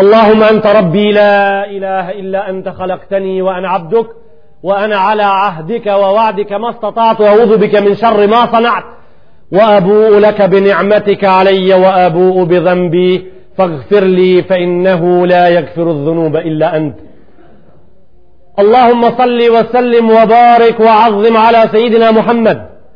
اللهم أنت ربي لا إله إلا أنت خلقتني وأنا عبدك وأنا على عهدك ووعدك ما استطعت أعوذ بك من شر ما صنعت وأبوء لك بنعمتك علي وأبوء بذنبي فاغفر لي فإنه لا يغفر الذنوب إلا أنت اللهم صل وسلم وبارك وعظم على سيدنا محمد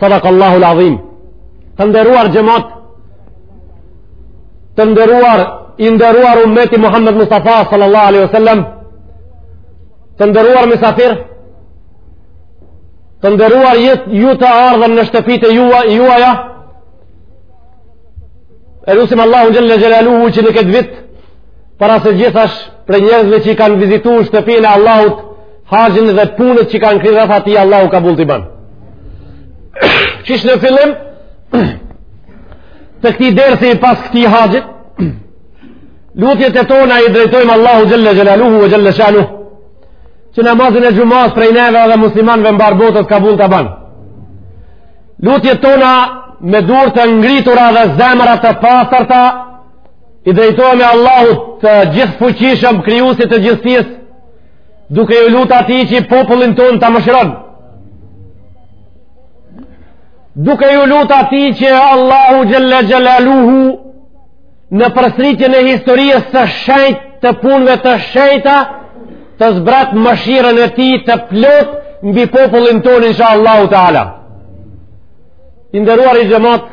Sadak Allahu l'adhim Të nderuar xhemat Të nderuar I nderuar ummeti Muhammed Mustafa Sallallahu alaihi wasallam Të nderuar mysafir Të nderuar, ju të ardhur në shtëpit e juaja E lusim Allahun xhel-le xhelaluhu që në këtë vit Para se gjithash prej njerëzve që i kanë vizitu shtëpinë e Allahut, haxhin dhe punët që i kanë kryer aty Allahu kabull t'i ban. Qish në fillim, të këtij dersi pas këtij haxhit, lutjet e tona i drejtojmë Allahut xhel-le xhelaluhu ve xhel-le shanuhu, që namazin e xhumas prej neve dhe muslimanve mbarë botës kabull ta ban. Lutjet tona me duar të ngritura dhe zemra të pastërta, i drejtojmë Allahut të gjithëfuqishëm krijuesit të gjithësisë duke ju lutë atij që popullin tonë ta mëshiron duke ju lutë atij që Allahu xhel-le xhelaluhu në përsëritjen e historisë të shejtë të punëve të shejta të zbret mëshirën e tij të plot mbi popullin tonë insha Allahu ta'ala i nderuari xhemat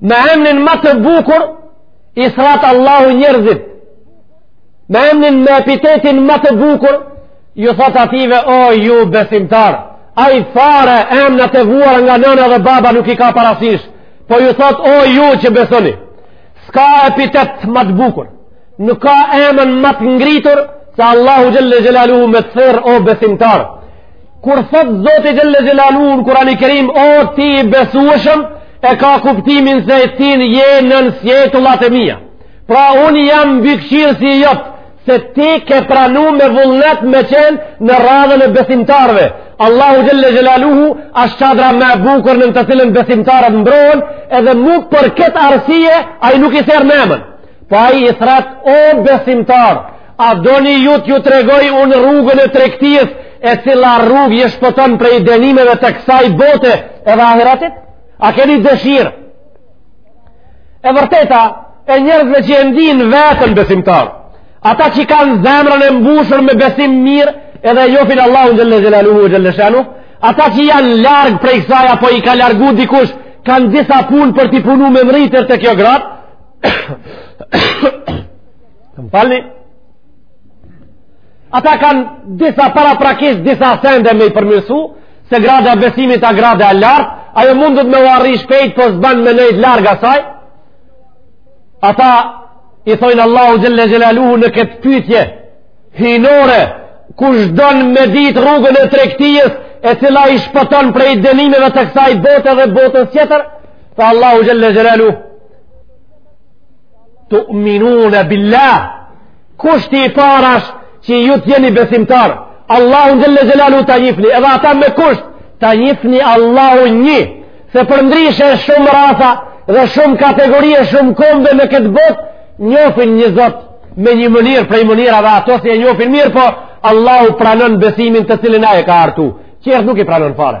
me emnin ma të bukur i thrret Allahu njerëzit me emnin me epitetin ma të bukur ju thotë atyve o ju besimtarë ai fare emnat e vuara nga nana dhe baba nuk i ka parasysh po ju thotë o ju që besoni s'ka epitet ma të bukur nuk ka emën ma të ngritur se Allahu xhel-le xhelaluhu me të thirrë o besimtar Kur thotë Zoti xhel-le xhelaluhu në Kurani Kerim, o ti i besueshëm, e ka kuptimin se ti je nën sjetullat e mia. Pra unë jam mbikëqyrësi jot, se ti ke pranu me vullnet me qenë në radhën e besimtarëve. Allahu xhel-le xhelaluhu ashtë çadra më e bukur nën të cilën besimtarët mbrohen, edhe mu për këtë arsye, ai nuk i thërret në emën. Po ai i thrret, o besimtarë, a doni ju t'ju tregoj unë rrugën e tregtisë, e cila rrugë ju shpëton prej denimeve të kësaj bote edhe ahiretit? A keni dëshirë? E vërteta, e njerëzve që e ndijnë veten besimtar, ata që kanë zemrën e mbushur me besim mirë, edhe e njofin Allahun xhel-le xhelaluhu xhel-le shanuhu, ata që janë larg prej kësaj, apo i ka largu dikush, kanë disa punë për t'i punu me mbërritë deri te kjo gradë, Më falni, ata kanë disa paraprakisht, disa sende me i përmirësu, se grada e besimit a gradë e lartë, ajo mundet me u arri shpejt, për po s'ban me nejt larg asaj, ata i thojnë Allahu Xhelle Xhelaluhu në këtë pytje hyjnore, kush don me ditë rrugën e tregtijës, e cila i shpëton prej denimeve të kësaj bote dhe botës tjetër, tha Allahu Xhelle Xhelaluhu, tuminune billah kushti i parë ash që ju të jeni besimtar Allahun xhelle xhelaluhu ta njifni edhe ata me kusht ta njifni Allahun një se përndrishe shumë rasa dhe shumë kategorie shumë kombe në këtë botë njofin një zot me një mënirë prej mënirave ato si e njofin mirëpo Allahu pranon besimin të cilin ai e ka artu tjerët nuk i pranon fare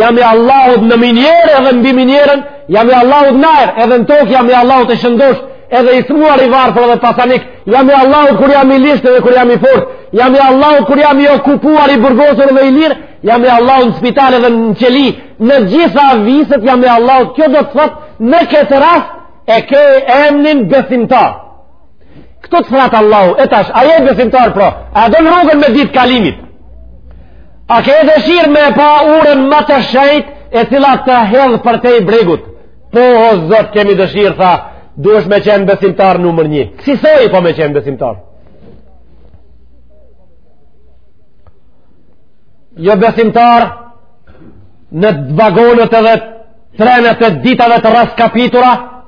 jam i Allahut në minierë edhe mbi minierën, jam i Allahut në ajër, edhe në tokë jam i Allahut i shëndosh, edhe i smuar i varfër dhe pasanik, jam i Allahut kur jam i ligsht dhe kur jam i fort, jam i Allahut kur jam i okupuar i burgosur dhe i lirë, jam i Allahut në spital edhe në qeli, në gjitha viset jam i Allahut, kjo do të thotë në këtë rast e ke emnin besimtar. Këtu të thrret Allahu, e tash, a je besimtar pra, a don rrugën me ditë kalimit, A ke dëshirë me pa urën më të shejtë e cila të hedh përtej bregut? Po, o zot, kemi dëshirë, tha, duhesh me qenë besimtar numër një. Kësisoj po me qenë besimtar? Jo besimtar në vagonet edhe trenet e ditave të raskapitura,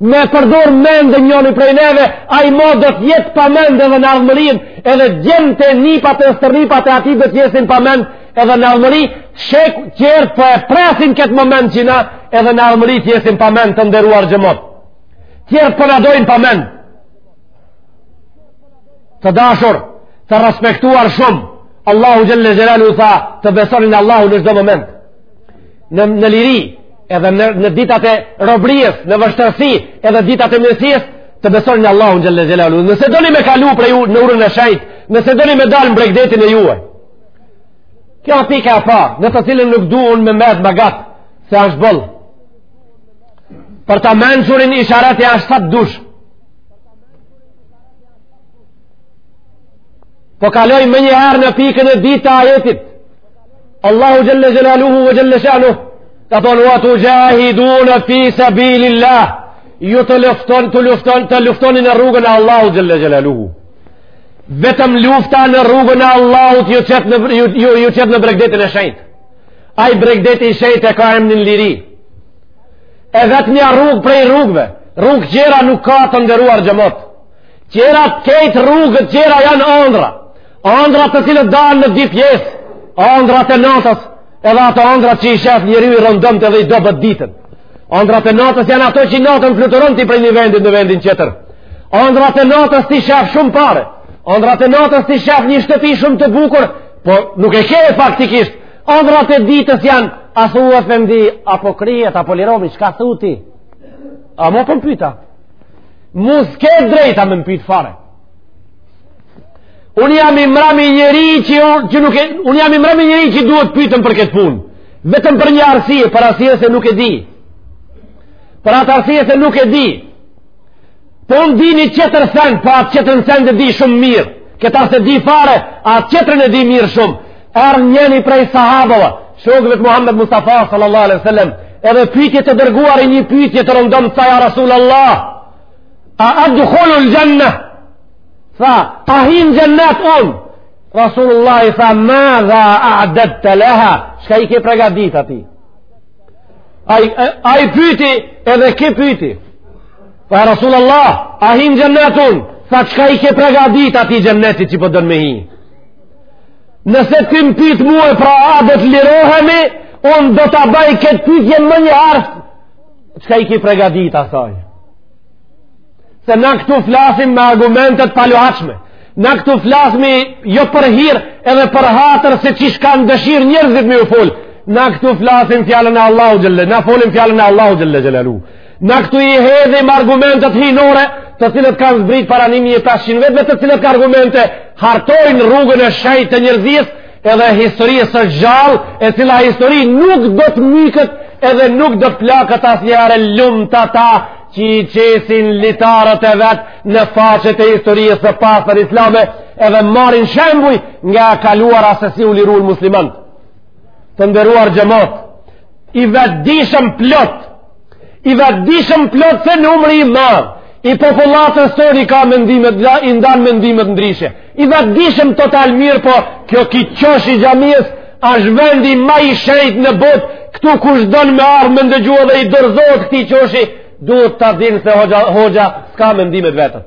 me përdor mend njëni prej neve, ai mo do të jetë pa mend edhe në ardhmërinë, edhe djemtë, nipat e stërnipat e atij do të jesin pa mend edhe në ardhmëri, se tjerët po e presin këtë moment që na edhe në ardhmëri të jesim pa mend, të nderuar xhemat. Tjerët po na dojnë pa mend. Të dashur, të respektuar shumë, Allahu Xhelle Xhelaluhu tha të besoni në Allahun në çdo moment. në, në liri, edhe në, në ditat e robrijës, në vështërsi, edhe ditat e mirësijës, të besoni në Allahun xhelle xhelaluhu. Nëse doni me kalu për ju në urën e shejtë, nëse doni me dal në bregdetin e juaj. Kjo është pika e parë, në të cilën nuk duan me mëd bagat, se është boll. Për të mençurin ishareti ashtë sa të dush. Po kaloj menjëherë në pikën e dytë të ajetit, Allahu xhelle xhelaluhu ve xhelle shanuhu ka thonë ve tuxhahidune fi sabilillah ju të lufton të lufton të luftoni në rrugën e Allahu xhelle xhelaluhu vetëm lufta në rrugën e Allahut ju qet në, ju, ju, ju qet në bregdetin e shejt ai bregdeti i shejt e ka emnin liri e vetmja rrugë prej rrugëve rrugë tjera nuk ka të nderuar xhemat tjera krejt rrugët tjera janë andrra Andrrat të cilat dahen në dy pjesë, andrrat e natës, edhe ato andrrat që i shef njeri i rëndomtë edhe i dobët ditën. Andrrat e natës janë ato që ti natën fluturon ti prej një vendi në vendin tjetër. Andrrat e natës ti shef shumë pare. Andrrat e natës ti shef një shtëpi shumë të bukur, por nuk e ke faktikisht. Andrrat e ditës janë a thu efendi, a po kryhet, a po lirohmi, çka thu ti? A mu po m'pyt a? Po mu s'ke drejtë me m'pyt fare. Unë jam i mram i njeri që, që nuk e... Unë jam i mrami njeri që duhet pytun për këtë punë. Vetëm për një arsye, për arsye se nuk e di. Për atë arsye se nuk e di. Po unë di një tjetër sen, po atë tjetrin sen e di shumë mirë. Këtë s'e di fare, atë tjetrën e di mirë shumë. Erdh njeni prej sahabëve, shokëve të Muhammed Mustafa sallallahu alaihi sallam, edhe e pyti të dërguarin një pytje të rëndomtë tha ja Rasulallah. A edhulul xhenne? Tha, a hi n'xhennet unë? Rasulullah i tha, madha a'dedte leha? Çka i ke pregadit atij? Ai pyti edhe ky pyti? Tha, ja Rasulullah, a hi n'xhennet unë? Tha, çka i ke pregadit atij xhennetit që po don me hi? Nëse ti më pyt mue pra a do të lirohemi, unë do ta baj këtë pytje më një hartë çka i ki pregadit asaj se na këtu flasim me argumente të paluajtshme na këtu flasim jo për hir edhe për hatër se qysh kanë dëshirë njerëzit me u fol na këtu flasim fjalën e Allahu xhelle na folim fjalën e Allahu xhelle xhelaluhu na këtu i hedhim argumentet hyjnore të cilat kanë zbrit para 1500 vjetëve të cilat ka argumente hartojnë rrugën e shejt të njerëzisë edhe historisë së gjallë, e cila histori nuk do të myket edhe nuk do të plaket asnjëherë lumtë ata që i qesin litarët e vet në faqet e historisë së pastër islame edhe marrin shembuj nga e kaluara se si u lirun muslimanët. Të nderuar xhemat, i vetëdishëm plot, i vetëdishëm plot se numri i madh i popullatës tonë i ka mendimet, i ndan mendimet ndryshe i vetëdishëm total mirëpo kjo ky qosh i xhamisë është vendi ma i shejt në botë këtu kush don me ardh me ndëgju edhe i dorëzohet këtij qoshi duhet ta dinë se hoxha hoxha s'ka mendim të vetin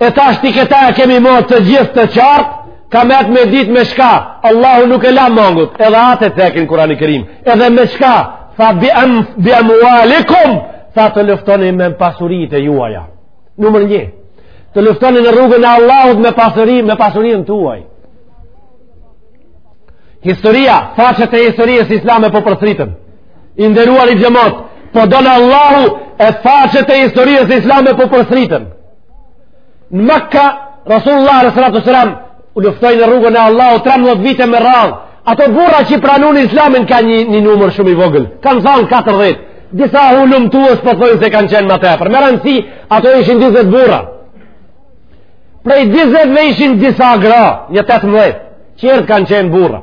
E tashti këta e kemi morë të gjithë të qartë, ka met me ditë me çka, Allahu nuk e la mangut, edhe atë e tekin Kurani Kerim, edhe me çka, tha bi amualikum, tha të luftoni me pasurit e juaja. Numër një, të luftoni në rrugën e Allahut me pasurit, me pasurinë tuaj. Historia, faqet e historisë islame po përsëriten, I nderuari xhemat, po don Allahu e faqet e historisë islame po përsëriten. Në Mekka Rasulullah alejhi salatu uesselam u luftoi në rrugën e Allahut 13 vite me radhë. Ato burra që pranuan Islamin ka një, një numër shumë i vogël. Kan thënë 40. Disa hulumtues po thonë se kanë qenë më tepër. Me rëndësi, ato ishin 20 burra. Prej 20-ve ishin disa gra, një 18. Qerët kanë qenë burra.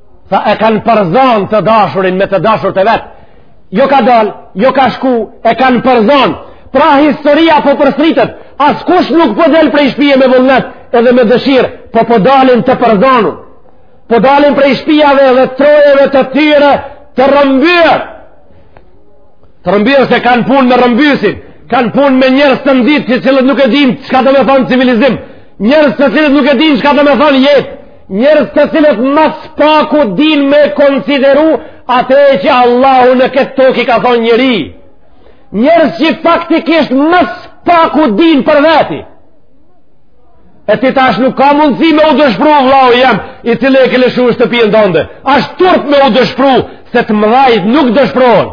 Tha e kanë përzon të dashurin me të dashur të vet. Jo ka dal, jo ka shku, e kanë përzon. Pra historia po përsëritet, askush nuk po del prej shpije me vullnet edhe me dëshirë, po po dalin të përzonur. Po dalin prej shpijave dhe trojeve të tyre të rrëmbyer. Të rrëmbyer se kanë punë me rrëmbyesin, kanë punë me njerëz të ndytë të cilët nuk e dinë çka domethonë civilizim, njerëz të cilët nuk e dinë çka domethonë jetë. Njerëz të cilët ma s'paku din me konsideru atë që Allahu në këtë tokë i ka thonë njeri. Njerëz që faktikisht ma s'paku din për veti. E ti tash nuk ka mundësi me u dëshpru, vllau jem, i cili e ke lëshu shtëpinë tande. Ashtë turp me u dëshpru, se të mëdhajt nuk dëshprohen.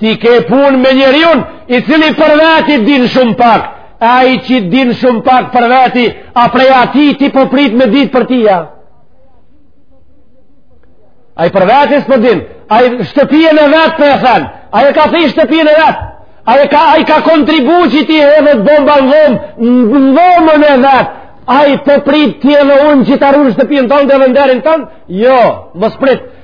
Ti ke pun me njeriun i cili për veti din shumë pak, ai që din shumë pak për veti, a prej atij ti po prit me dit për tia. Ai për veti s'po din, ai shtëpinë e vet po e then, ai ka thy shtëpinë e vet, ai ka, ka kontribu që t'i hedhet bomba në dhomë, në dhomën e vet, ai po prit ti edhe unë që ta run shtëpinë tonë edhe nderin tonë, jo, mos prit,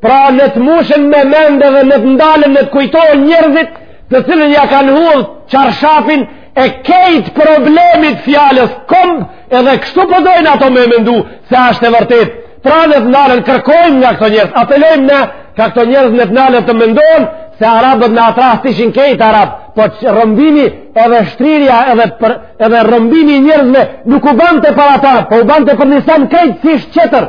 Pra ne të mushen me mend edhe ne të ndalen ne të kujtohen njerëzit të cilët ja kanë hudhë çarshafin e kejt problemit fjalës komb edhe kështu po dojnë ato me mendu se ashtë e vërtetë. Pra ne të ndalen kërkojmë nga këto njerëz, apelojmë nga këto njerëz ne të ndalen të mendohen se arabët në at rast ishin kejt arabë, por rrëmbimi edhe shtrirja edhe, për, edhe rrëmbimi i njerëzve nuk u bante për ata, po u bante për një sen krejtsisht qetër.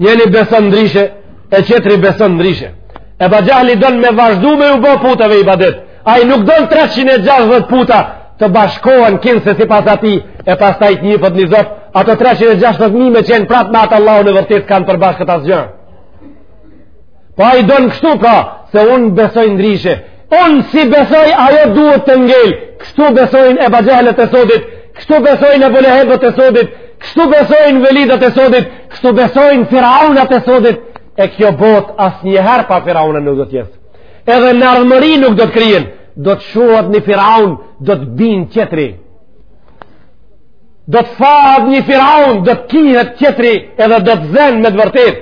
njëni beson ndryshe e qetri beson ndryshe Ebu Xhehli don me vazhdu me u bo putave ibadet ai nuk don 360 puta të bashkohen kinse sipas atij e pastaj një put një zot ato 360 një me qenë prap me atë Allahun e vërtetë s'kanë përbashkët asgjë Po ai don kështu pra, se unë besoj ndryshe. Unë si besoj, ajo duhet të ngelë. Kështu besojnë Ebu Xhehlët e sodit, kështu besojnë Ebu Lehebët e sodit, kështu besojnë Velidat e sodit, kështu besojnë firaunat e sodit. E kjo botë asnjëherë pa firauna nuk do t'jesë. Edhe në ardhmëri nuk do të kryen, do të shuhet një firaun, do të binë tjetri. do të thahet një firaun, do të kihet qetri edhe do të zen me të vërtetë,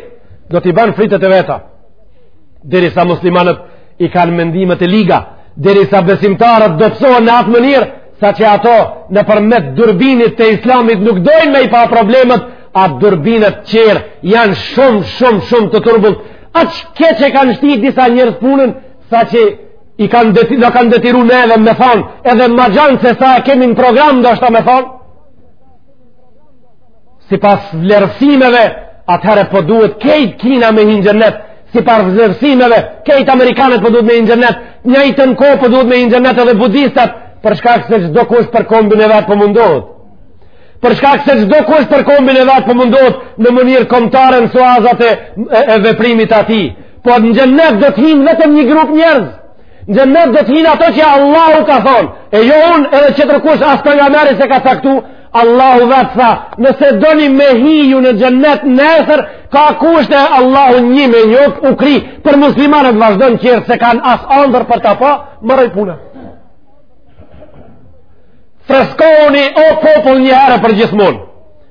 do t'i ban fritet e veta. Derisa muslimanët i kanë mendimet e liga, derisa besimtarët do të msohen në atë mënirë, saqë ato nëpërmet durbinit të islamit nuk dojnë me i pa problemet, a durbinët qerë janë shumë, shumë, shumë të turbullt. Aq keq e kanë shti disa njerëz punën, saqë i kanë deti, na kanë detiru neve me thonë, edhe ma gjanë sesa e kemi në program, ndoshta me thonë, sipas vlerësimeve, atëherë po duhet kejt Kina me hi në xhenet, sipas vlerësimeve, kejt amerikanët po duhet me hi në xhenet, njëjtën kohë po duhet me hi në xhenet edhe budistat, për shkak se çdokush për kombin e vet po mundohet. Për shkak se çdokush për kombin e vet po mundohet në mënirë komtare në suazat e, e, e veprimit të tij. Po në xhenet do të hinë vetëm një grup njerëz. Në xhenet do të hinë ato që Allahu ka thonë. E jo unë edhe qetërkush, as Pejgamberi s'e ka caktu. Allahu vetë tha, nëse doni me hi ju në xhenet nesër, ka kushte Allahu një me një u kri. Për muslimanët vazhdojnë, qerë s'e kanë as andër për ta pa, maroi puna. Freskoni o popull një herë përgjithmonë.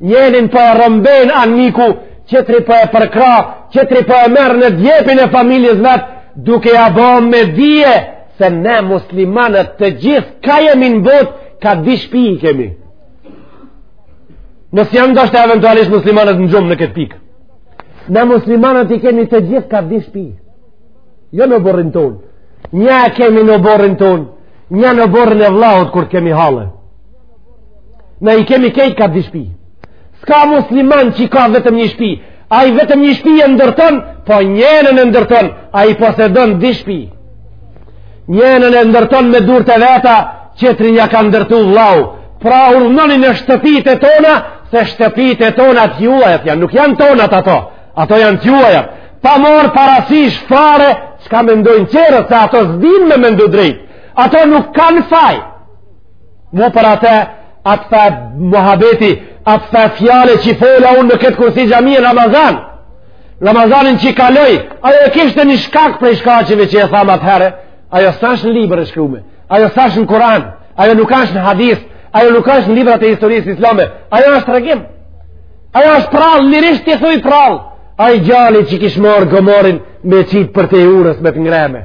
Njenin po e rrëmben anmiku, qetri po e përkrah, qetri po e merr në djepin e familjes vet, duke ja bo me dije, se ne muslimanët të gjithë, ka jemi në botë, ka di shpi i kemi. Nëse janë ndoshta eventualisht muslimanët në gjumë në këtë pikë. Ne muslimanët i kemi të gjithë, ka di shpi. Jo në oborrin tonë. Një kemi në oborrin tonë, një në oborrin e vllaut kur kemi halle. Na i kemi kejt ka di shpi. S'ka musliman që ka vetëm një shpi. Ai vetëm një shpi e ndërton, po njenën e ndërton, ai posedon di shpi. Njenën e ndërton me durt e veta, qetrin ja ka ndërtu vllau. Pra urdhnoni në shtëpit e tona, se shtëpit e tona t'juajat janë, nuk janë tonat ato, ato janë t'juajat. Pa marrë parasish fare, çka mendojnë qerët, se ato s'din me mendu drejt. Ato nuk kanë faj. Mu për atë, atë far muhabeti, atë far fjale që i fola unë në këtë kursi xhamie Ramazan. Ramazanin që kaloi, ajo e kishte një shkak prej shkaqeve që e thamë atëherë, ajo s'asht në libër e shkrume, ajo s'asht në Kuran, ajo nuk ashtë në hadith, ajo nuk ashtë në librat e historisë islame, ajo ashtë tregim, ajo ashtë prallë, lirisht të thuj prallë, ai gjali që kish marrë gomarin me qitë përtej urës me të ngreme.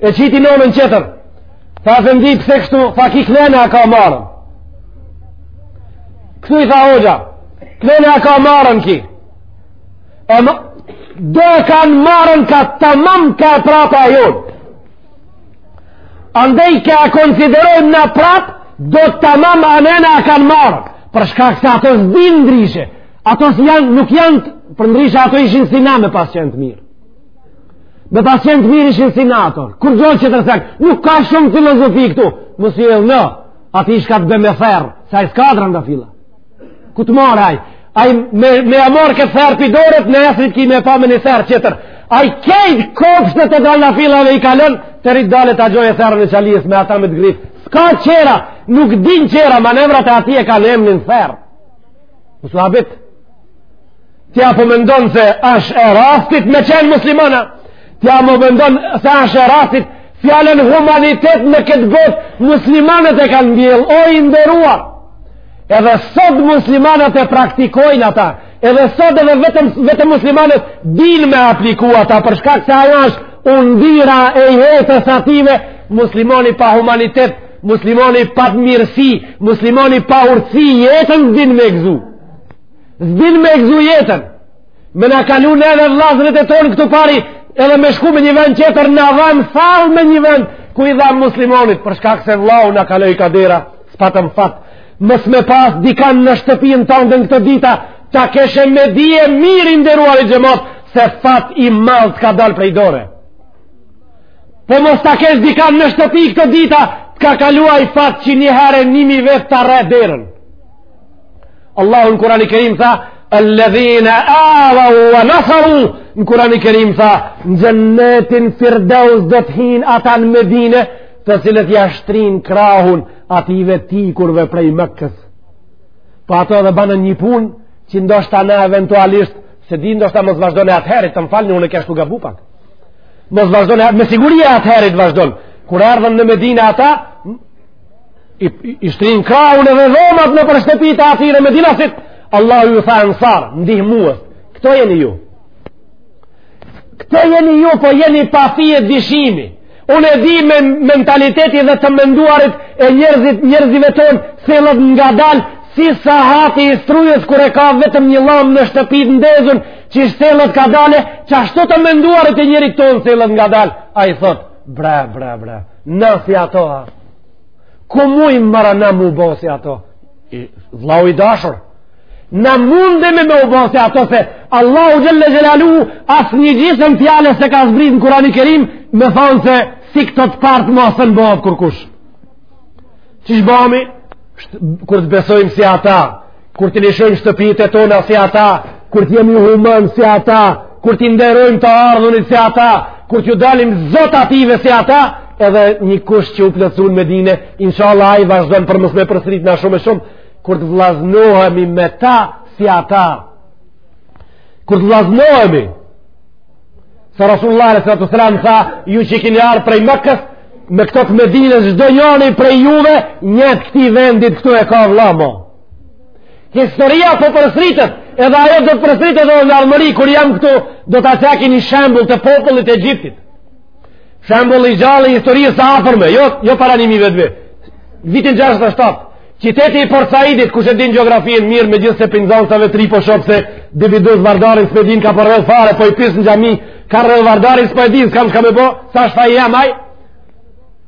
e qiti nonën qetër tha s'e di pse kështu tha ki klene a ka marren kështu i tha hoxha klene a ka marren ki e ma do e kanë marren ka tamam ka e prapa e jonë andej ka e konsiderojmë na prap do tamam anena a kanë marren për shkak se ato s'din ndryshe ato s'janë, nuk janë për ndryshe ato ishin si na me pas qenë të mirë Me pas qenë të mirë ishin si na ato. Kur gjojë që të rësek, nuk ka shumë filozofi këtu. Mësë jelë në, ati ishka të bëmë e ferrë, sa i skadra nga fila. Ku të marrë ai? Ai me, me e marrë këtë ferrë për dorët, në esrit ki me pa me një ferrë qetër. Ai kejtë kopës në të dalë në fila dhe i kalën, të rritë dalë të gjojë e ferrë në qalies me ata me të grithë. S'ka qera, nuk din qera, manevrat e atij e kanë emnin ferrë. Mësë Ti a po mendon se është e rastit me qenë muslimana. Ti a po mendon se është e rastit fjalën humanitet në këtë botë muslimanët e kanë mbjellë, o i nderuar. Edhe sot muslimanët e praktikojnë ata, edhe sot edhe vetëm, vetëm muslimanët din me apliku ata, për shkak se ajo është yndyra e jetës atyve, muslimani pa humanitet, muslimani pa mirësi, muslimani pa urtësi, jetën s'din me e gëzu. S'din me e gëzu jetën, me na kalu edhe vllazërit e tonë këtu pari, edhe me shku me një vend qetër na dhamë falë me një vend, ku i dhamë muslimanit, për shkak se vllau na kaloi ka dera, s'patëm fat, mos me pas dikan në shtëpinë tande në këto dita, ta kesh me dije mirë i nderuari xhemat, se fat i madh t'ka dalë prej dore. Po mos ta kesh dikan në shtëpi këto dita, t'ka kalu ai fat që një herë e ni mijë vjet ta rreh derën. Allahu në Kurani Kerim tha Alladhina awa wa nasaru në Kurani Kerim tha në xhennetin firdaus do të hin ata në Medine të cilët ja shtrin krahun atyve t'ikurve prej Mekës pa po ato edhe banë një punë që ndoshta na eventualisht s'e di ndoshta mos vazhdon atëherit të më falni unë kesh tu gabu pak mos vazhdon me siguri atëherit vazhdon kur erdhën në Medine ata i, i, i shtrin krahun edhe dhomat nëpër shtëpitë e atyre medinasit Allahu ju tha ensar ndihmues këto jeni ju këto jeni ju po jeni pa fije dyshimi unë e di me mentaliteti dhe të menduarit e njerëzit njerëzve tonë sjellet ngadal si sahati i strujës kur e ka vetëm një llamp në shtëpi t'ndezun që i sjellet kadale qashtu të menduarit e njerit tonë sjellet ngadal ai thot bra bra bra Na si ato a. Ku mujm more na m'u bo si ato? I, vllau i dashur. Na mundemi me u bo si ato se Allahu xhel-le xhelaluhu as një gjysëm fjale s'e ka zbrit në Kurani Kerim me thonë se si këto të parët ma s'mun bohet kërkush. Qysh bëhemi? Kur të besojmë si ata, kur t'i lëshojmë shtëpitë e tona si ata, kur të jemi humanë si ata, kur t'i nderojmë të ardhunit si ata, kur t'ju dalim zot atyve si ata, edhe një kusht që u plotsu n'Medine, inshallah e vazhdojmë për mos me përsërit shumë e shumë, kur të vllaznohemi me ta si ata, kur të vllaznohemi, se Resulullahi salatu selam tha, ju që kini ardh prej Mekës, me këto t'Medines, çdo njani prej juve, një t'këtij vendit këtu e ka vlla mo. Historia po përsëritet, edhe ajo do të përsëritet edhe në ardhmëri kur jam këtu, do ta cekim një shembull të popullit të Egjiptit. Shembulli i gjallë i historisë së afërme, jo jo para 1000 vjetëve. Vitin 67, qyteti i Port Saidit, kush e din gjeografinë mirë me gjithë se pi nxansave t'ri po shoh se Davidos Vardarin s'e din ka po rrjedh fare, po i pys në xhami, ka rrjedh Vardari s'po e din, s'kam çka me bë, s'asht faji jem ai.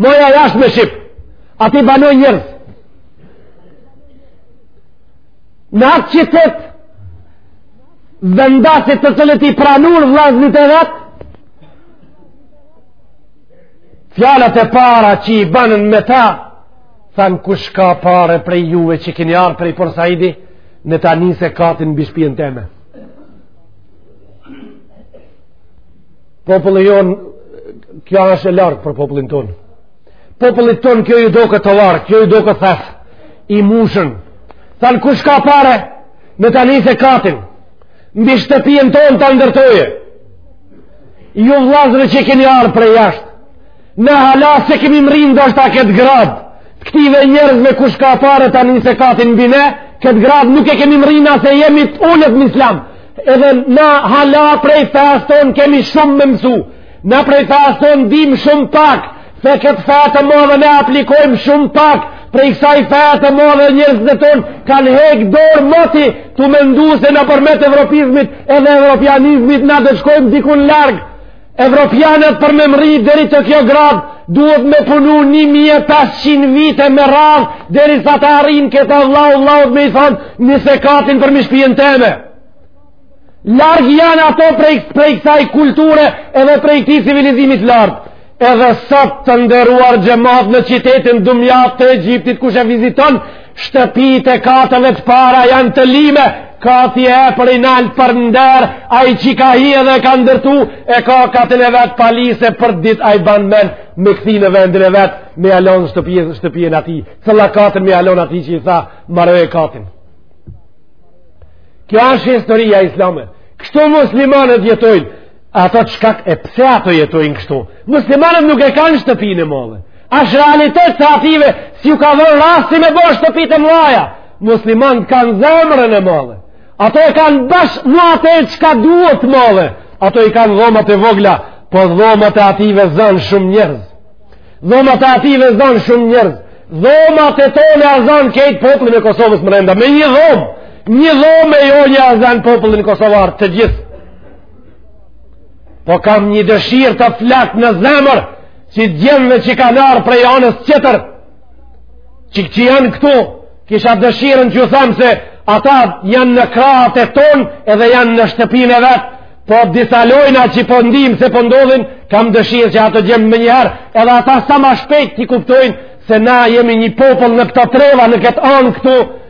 Moja jashtë me Shqipë. Aty banojn njerëz. Në atë qytet, vendasit të cilët i pranun vllaznit e vet, fjalët e para që i banën me ta, thanë kush ka pare prej juve që kini ardh prej Port Saidi, le ta nise katin mbi shpien teme. Populli jonë, kjo është e larg për popullin tonë. Popullit tonë kjo ju doket tovar, kjo ju doket thes i mushun. Thanë kush ka pare, le ta nise katin, mbi shtëpien tonë ta ndërtoje. Ju vllazën që keni ardh prej jashtë, Na hala s'e kemi mrri ndoshta këtë gradë, të këtyve njerëzve kush ka pare ta nise katin mbi ne, këtë gradë nuk e kemi mrri na se jemi të ulët në islam. Edhe na hala prej fesë tonë kemi shumë me mësu, na prej fesë tonë dim shumë pak, se këtë fe të madhe ne aplikojmë shumë pak, prej kësaj fe të madhe njerëzit e tonë kanë hek dorë moti tu mendu se na përmjet evropizmit edhe evropianizmit na do shkojmë dikun larg. Evropianët për me mrri deri te kjo gradë duhet me punu 1500 vite me radhë derisa ta arrijnë këta vllau vllaut me i thonë nise katin përmi shpijen teme. Larg janë ato prej, prej kësaj kulture edhe prej këtij civilizimi t'lartë. Edhe sot të nderuar xhemat në qytetin Dumjat të Egjiptit kush e viziton Shtëpitë e kateve të para janë të lyme, kati epër i naltë për nder, ai që ka hi edhe ka ndërtu, e ka katin e vet pa ly se përditë ai ban men me u kthy në vendin e vet, me ja lon shtëpien, shtëpien atij, cëlla katin me ja lon atij që i tha, merre katin. Kjo është historia islame. Kështu muslimanët jetojnë, ato shkaku pse ato jetojnë kështu muslimanët nuk e kanë shtëpinë e modhe ashtë realitet se atyve s'ju ka dhonë rasti me bo shtëpitë e mdhaja muslimanët kanë zemrën e modhe ato e kanë bash atë çka duhet modhe ato i kanë dhomat e vogla po dhomat e atyve zënë shumë njerëz dhomat e atyve zënë shumë njerëz dhomat e tona a zënë kejt popullin e Kosovës mrenda me një dhomë një dhomë e jonë a zë popullin kosovar të gjithë Po kam një dëshirë të flaktë në zemër, që djemve që kanë ardhë prej anës tjetër, që që janë këtu, kisha dëshirën q'u tham se ata janë në krahët e tonë edhe janë në shtëpinë e vet, po disa lojna që po ndijmë se po ndodhin, kam dëshirë që ato djem menjëherë, edhe ata sa ma shpejt t'i kuptojnë se na jemi një popull në këto treva në këtë anë këtu,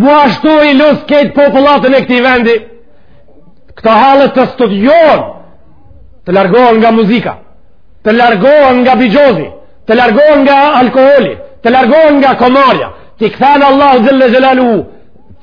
Po ashtu i lus kejt popullatën e këtij vendi, këto hallet t'i studiojnë, të largohen nga muzika, të largohen nga bixhozi, të largohen nga alkoholi, të largohen nga komarja, t'i kthehen Allahut xhele xhelaluhu,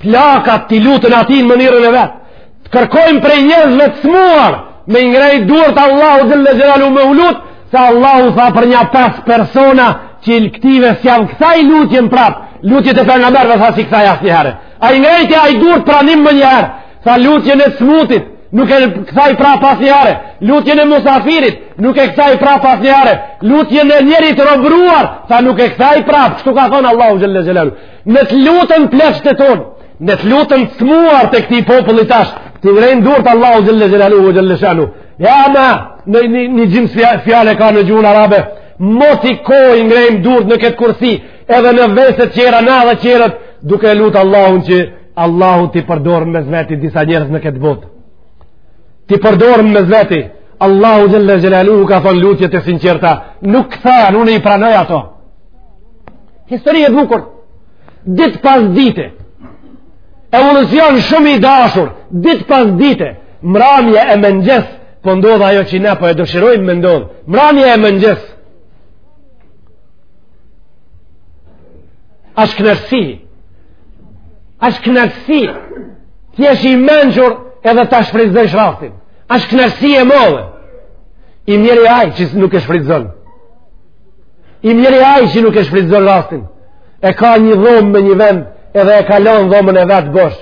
plakat t'i lutën atij në mënyrën e vet, Të kërkojmë prej njerëzve të smuar me ngrejt duart te Allahu xhele xhelaluhu me u lut, se Allahu tha për nja pesë persona që i këtyve s'jau kthaj lutjen prapë, lutjet e për nga mërë dhe tha s'i kthaj asnjëherë. A i ngrejti ai duart e pranim menjëherë, tha lutjen e smutit, nuk e kthaj prap asnjëherë, lutjen e musafirit, nuk e kthaj prap asnjëherë, lutjen e njerit t'robruar, tha nuk e kthaj prap, kështu ka thonë Allahu xhele xhelaluhu, ne të lutën pleqtë e tonë, Ne të lutën të smuarit e këtij populli tash, t'i ngrejnë durët Allahut xhele xhelaluhu ve xhele shanuhu. Jama, një, një gjims fjale ka në gjuhën arabe, moti kohë i ngrejmë durët në këtë kursi, edhe në vende tjera, na dhe tjerët, duke lutë Allahun që Allahu t'i përdorë mes veti disa njerëz në këtë botë. T'i përdorë mes veti, Allahu xhele xhelaluhu ka thonë lutjet e sinqerta, nuk i kthaj, unë i pranoj ato. Histori e bukur, dit pas dite evolucion shumë i dashur dit pas dite mramje e mëngjes po ndodha ajo që ne po e dëshirojmë me ndodh mramje e mëngjes ashtë knaqësi ashtë knaqësi t'jesh i mençur edhe ta shfrytzojsh rastin ashtë knaqësi e madhe i mjeri ai që nuk e shfrytzon I mjeri ai që nuk e shfrytzon rastin, e ka një dhomë me një vend edhe e kalon dhomën e vet bosh.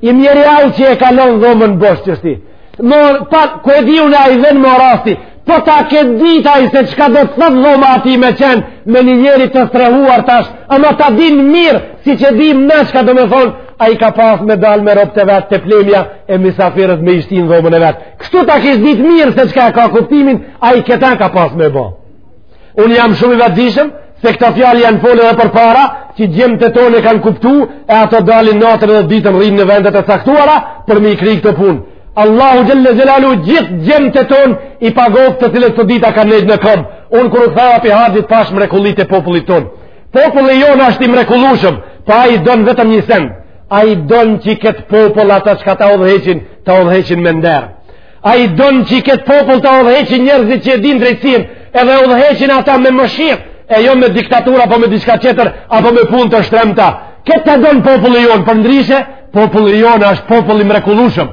I mjeri ai që e kalon dhomën bosh që shti. Në, pa, ku e di unë ai dhenë më rasti, po ta ke dit ai se çka do të thotë dhoma aty me qenë me një njeri të strehuar tash, ama ta din mirë si që di më çka do me thonë, ai ka pas me dalë me robt e vet te plemja e misafirët me i shti n'dhomën e vet. Kështu ta kish ditë mirë se çka ka kuptimin, ai këta ka pas me bo. Unë jam shumë i vetëdijshëm se këto fjalë janë folë edhe përpara, që djemtë tonë e kanë kuptu, e ata dalin natën dhe ditën rrinë në vendet e caktuara, për me i kry këto punë. Allahu xhelle xhelaluhu gjithë djemtë tonë i pagoftë të cilët tërë ditën kanë nejtë në këmë. Unë kur erdha pi haxhit pashë mrekullit e popullit tonë. Populli jonë ashtë i mrekullushëm, pa po ai don vetëm një send. Ai don që këtë popull ata që kanë ta udhëheqin, ta udhëheqin me nder. Ai don qi këtë popull ta udhëheqin njërzit që e din drejtsin, edhe udhëheqin ata me mëshirë, e jo me diktaturë, apo me diçka qetër, apo me pun të shtremta. Këtë ta don populli jonë, përndryshe, populli jonë është popull i mrekullushëm.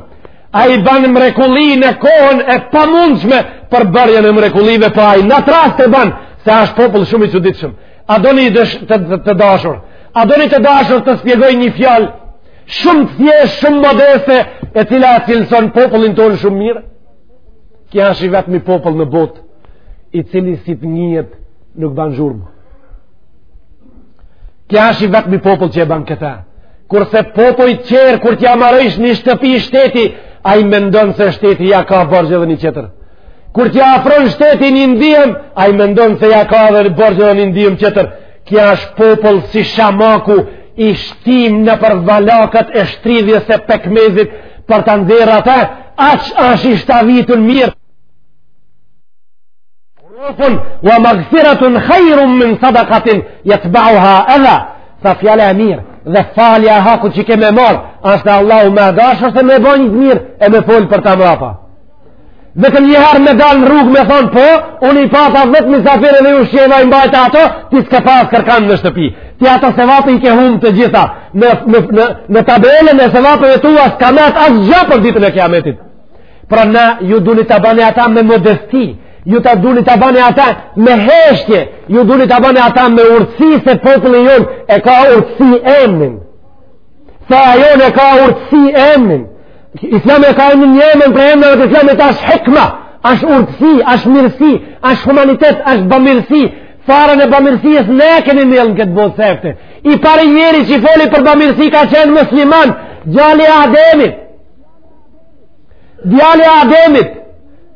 Ai ban mrekulli në kohën e pamundshme për bërjen e mrekullive, pa po ai n'at rast e ban, se është popull shumë i çuditshëm. A do një të, të, të dashur? A doni të dashur të shpjegoj një fjalë Shumë të thjeshtë, shumë modeste, e cila e cilëson popullin tonë shumë mirë. Ky është i vetmi popull në botë, i cili si të ngihet nuk ban zhurmë. Ky është i vetmi popull që e ban këtë. Kurse popuj qerë, kur t'ja maron një shtëpi shteti, ai mendon se shteti ja ka borxh edhe një qetër. Kur t'ja afron shteti një ndihmë, ai mendon se ja ka dhe në borxh dhe një ndihmë tjetër. Ky është popull si shamaku i shtim nëpër valakët e shtridhjes e pekmezit për ta nxerrë atë, aq është i shtavitun mirë. Rofun, wa magfiratun khajrum min sadakatin, jetbeuha edha, sa fjale e mirë, dhe falja e hakut që ke me marë, ashtë Allahu me adashë, ashtë me bo një t'mirë, e me folë për ta mrapa. dhe të njëherë me dalë në rrugë me thanë po, unë i pata dhetë misafirë dhe i ushqeva i mbajta ato, ti s'ke pas kërkan në shtëpi. Ti ato sevape i ke humb të gjitha. Në, në, në, në tabelën e sevapeve tua s'ka met asgjë për ditën e kiametit. Pra na ju duni ta bani ata me modesti, ju të duni ta bani ata me heshtje, ju duni ta bani ata me urtësi se populli jonë e ka urtësi emnin. Feja jonë e ka urtësi emnin. Islami ka emnin, një emën prej emnave t'islamit është hikma, është urtësi, është mirësi, është humanitet, është bëmirësi. Farën e bëmirësisë ne kemi mjellë në këtë botë sefte. I pari njeri që i foli për bëmirësi ka qenë musliman, djali i Ademit. Djali i Ademit.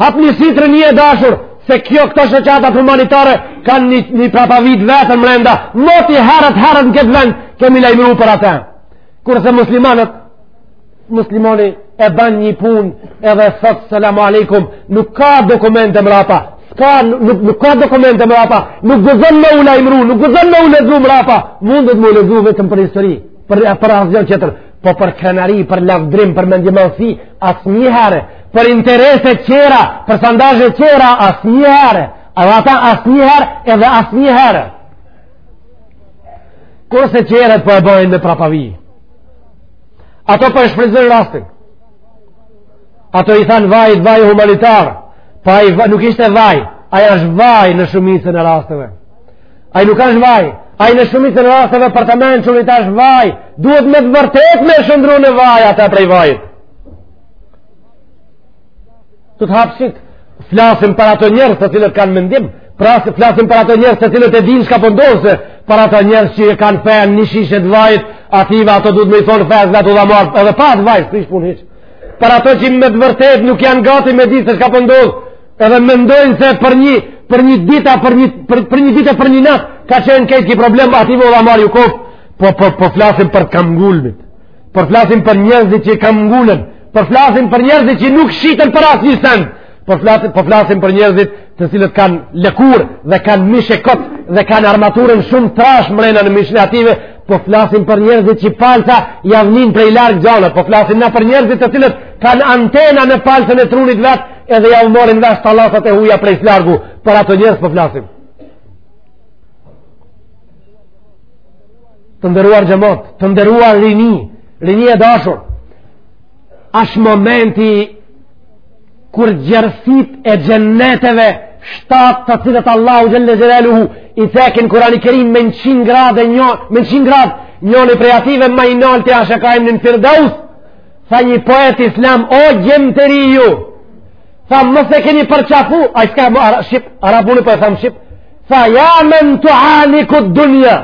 Hapni sytë rini e dashur, se kjo këto shoqatat humanitare kanë një, një prapavi t'veten mrenda, moti herët herët në këtë vend, kemi lajmëru për ata. Kurse muslimanët, muslimoni e ban një punë edhe thotë, selamu alejkum, nuk ka dokumente mrapa, ka, nuk, nuk ka dokumente mrapa, nuk guxon me u lajmëru, nuk guxon me u lexu mrapa, mundet me u lexu vetëm për histori, për, për asgjë tjetër. po për krenari, për lavdrim, për mendjemadhsi, asnjëherë, për interese tjera, për shantazhe tjera, asnjëherë, edhe ata asnjëherë, edhe asnjëherë. Kurse tjerët po e bojnë me prapavi, ato po e shfrytzojnë rastin, ato i thanë vajit, vaj humanitar, po po ai nuk ishte vaj, ai është vaj në shumicën e rasteve. Ai nuk është vaj. Ai në shumicën e rasteve për të mençurit është vaj. Duhet me të vërtetë me shëndrru në vaj ata prej vajit. Të të hapë sytë, flasim për ato njerëz të cilët kanë mendim, pra s'flasim për ato njerëz të cilët e dinë çka po ndodh, po për ato njerëz që e kanë fenë n'një shishe t'vajit, ative ato duhet me i thanë fenë dhe ato dhe marë, edhe pa atë vajit, së ishë punë hiqë. Për ato që me të vërtetë nuk janë gati me di se çka po ndodh, po Edhe mendojnë se për një për një ditë për një për, për një ditë për një natë ka qenë krejt ky problem aty me u thanë marre ju koftë, po po po flasim për kamngulmit. Po flasim për njerëzit që kamngulin, po flasim për njerëzit që nuk shiten për asnjë send. Po flasim po flasim për njerëzit të cilët kanë lëkurë dhe kanë mish e koc dhe kanë armaturën shumë trashë mrena në mishin ative Po flasim për njerëzit që palca jav nin prej larg gjanat, po flasim na për njerëzit të cilët kanë antena në palcën e trunit vetë, edhe jav marrin vesh tallazet e huja prej largu, për ato njerëz po flasim. Të nderuar xhemat, të nderuar rini, rini e dashur, ashtë momenti kur gjerësitë e xhenneteve shtatë të cilat Allahu xhel-le xhelaluhu i cek në Kurani Kerim me njëqind gradë, me njëqind gradë njëni prej atyve ma i nalti asht e ka emnin Firdaus tha një poet islam o djem të ri ju tha mos e keni përqafu ai s'ka më ara, shqip arab unë po e tham shqip tha ja men tuaniku dunja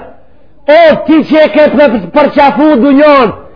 o ti që e ke përqafu dunjanë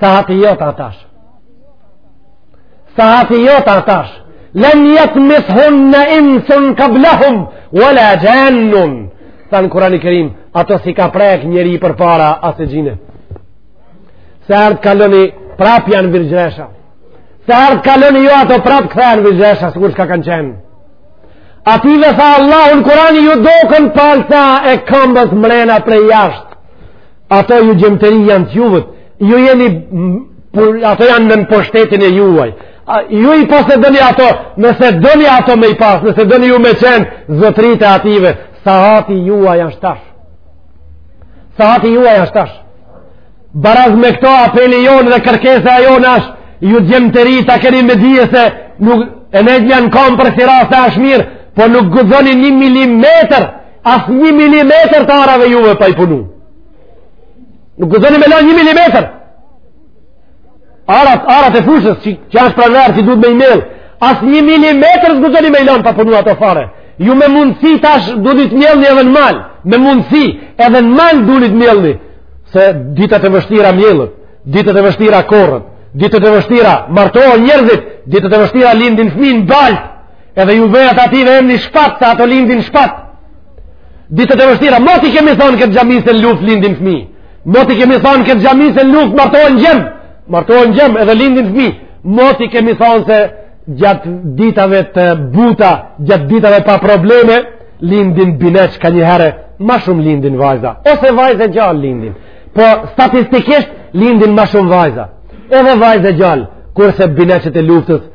Sahati jot asht tash. Sahati jot asht tash. Lem jatmithhunne insun kablahum, wala xhannun. Tha në Kurani Kerim, ato s'i ka prek njeri përpara as xhinë. Sa herë t'kaloni, prap janë virgjëresha. Sa herë t'kaloni jo ato prap kthehen virgjëresha, sikur çka kanë qenë. Atyve tha Allahu në Kuran iu doket palca e kambës mrena prej jashtë. ato ju djem të ri janë të juvet, ju jeni, pur, ato janë nën pushtetin e juaj, A, ju i posedoni ato, nëse doni ato me i pasë, nëse doni ju me qenë, zotërit e atyve, sahati juaj asht tash. Sahati juaj asht tash. Baraz me këto apeli jonë dhe kërkesa jonë ashtë, ju djem të ri ta keni me dije se nuk, e ne gjë në kom për si raste ashtë mirë, po nuk guxoni një milimetër, As një milimetër të arave juve pa i punu. Nuk guxoni me lanë një milimetër. Arat, arat e fushës që, që ashtë pranverë që duhet me i mjellë, as një milimetër s'guxoni me i lanë pa punu ato fare. Ju me mundësi tash duhet të mjellni edhe në mal. Me mundësi edhe në mal duhet të mjellni. Se ditët e vështira mjellet, ditët e vështira korret, ditët e vështira martohen njerëzit, ditët e vështira lindin fmi në baltë. Edhe iu vejnë atyve emnin Shpat, se ato lindin n'shpat. Ditët e vështira, mos i kemi thonë n'këtë xhami se në luftë lindin fmi. Mos i kemi thonë n'këtë xhami se në luftë martohen djem. Martohen djem edhe lindin fmi. Mos i kemi thonë se gjatë ditave të buta, gjatë ditave pa probleme, lindin bineq kanjëherë, ma shumë lindin vajza. Ose vajzë e djalë lindin. Po statistikisht lindin ma shumë vajza. Edhe vajzë e djalë, kurse bineqtë e luftës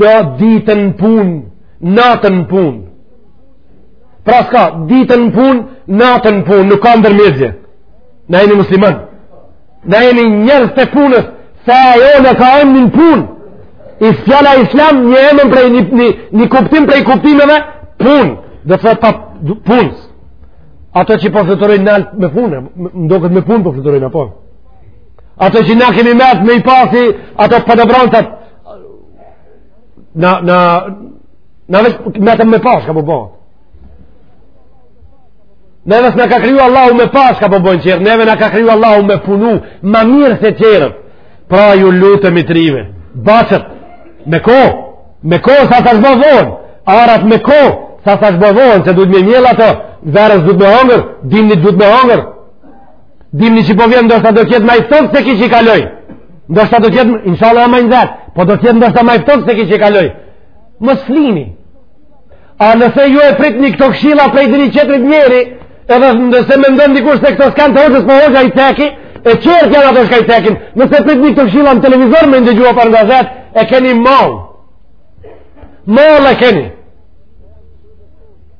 do ditën pun natën pun pra s'ka ditën pun natën pun nuk ka ndërmjezje na jemi musliman na jemi njerëz të punës se e jona ka emnin pun i fjala islam një emën prej një, një, një kuptim prej kuptimeve pun dhe të ta punës ato që po fluturojnë nalt me punë, më doket me punë po fluturojnë apo. Ato që na kemi met me i pasi, ato të pëdëbrantat, na, neve, met me pa shka po bahet. Neve s'na ka kriju Allahu me pa shka po bojnë tjerët, neve na ka kriju Allahu me punu, ma mirë se tjerët, pra ju lutem me trive, bahçet, me kohë, me kohë, sa të shbëdhon, arat me kohë, sa të shbëdhon, se duhet me mjell ato, verës duhet me hongër, dimnit duhet me hongër, dimni që po vjen ndoshta do t'jetë ma i ftoftë se ky që i kaloi ndoshta do t'jetë inshallah ma i nxehtë po do t'jetë ndoshta ma i ftoftë se ky që i kaloi mos flini a nëse ju e pritni këto kshilla prej ndonji tjetrit njeri edhe nëse mendon dikush se këto s'janë të hoxhës po hoxha i ceki e tjerët janë ato shka i cekin nëse pritni këto kshilla në televizor me ndëgju për nga zet e keni mall mall e keni